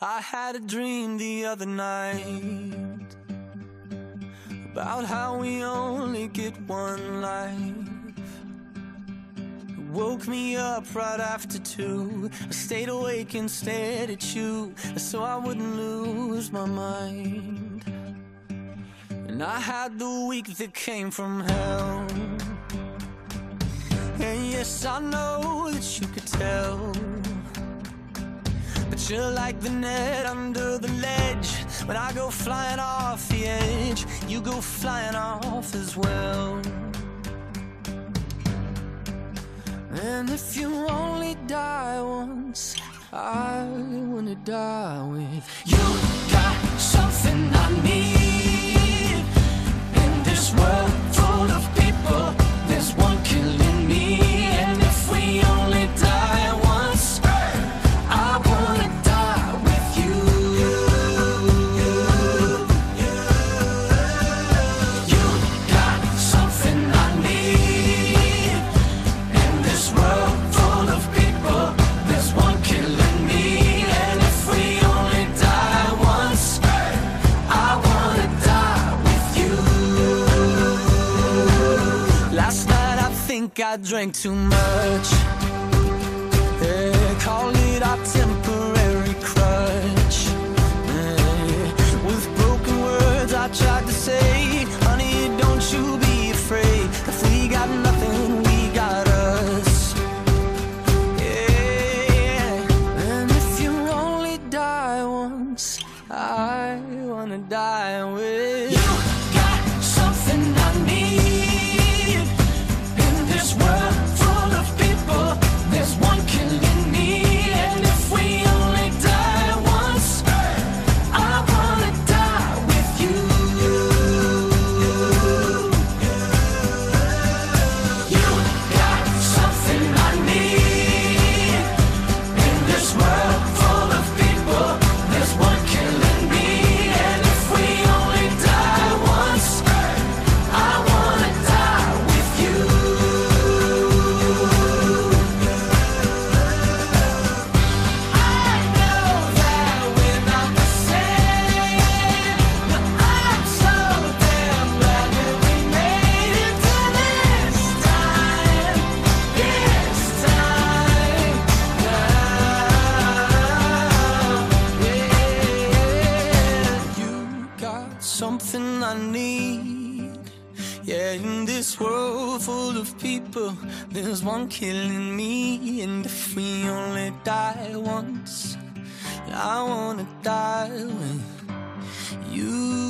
I had a dream the other night about how we only get one life. It woke me up right after two. I stayed awake and stared at you so I wouldn't lose my mind. And I had the week that came from hell. And yes, I know that you could tell. You're like the net under the ledge. When I go flying off the edge, you go flying off as well. And if you only die once, I wanna die with you. Got something think I drank too much. Yeah, call it our temporary crutch. Yeah, with broken words I tried to say, honey, don't you be afraid. If we got nothing, we got us. Yeah, and if you only die once, I wanna die with Need. Yeah, in this world full of people, there's one killing me. And if we only die once, I wanna die with you.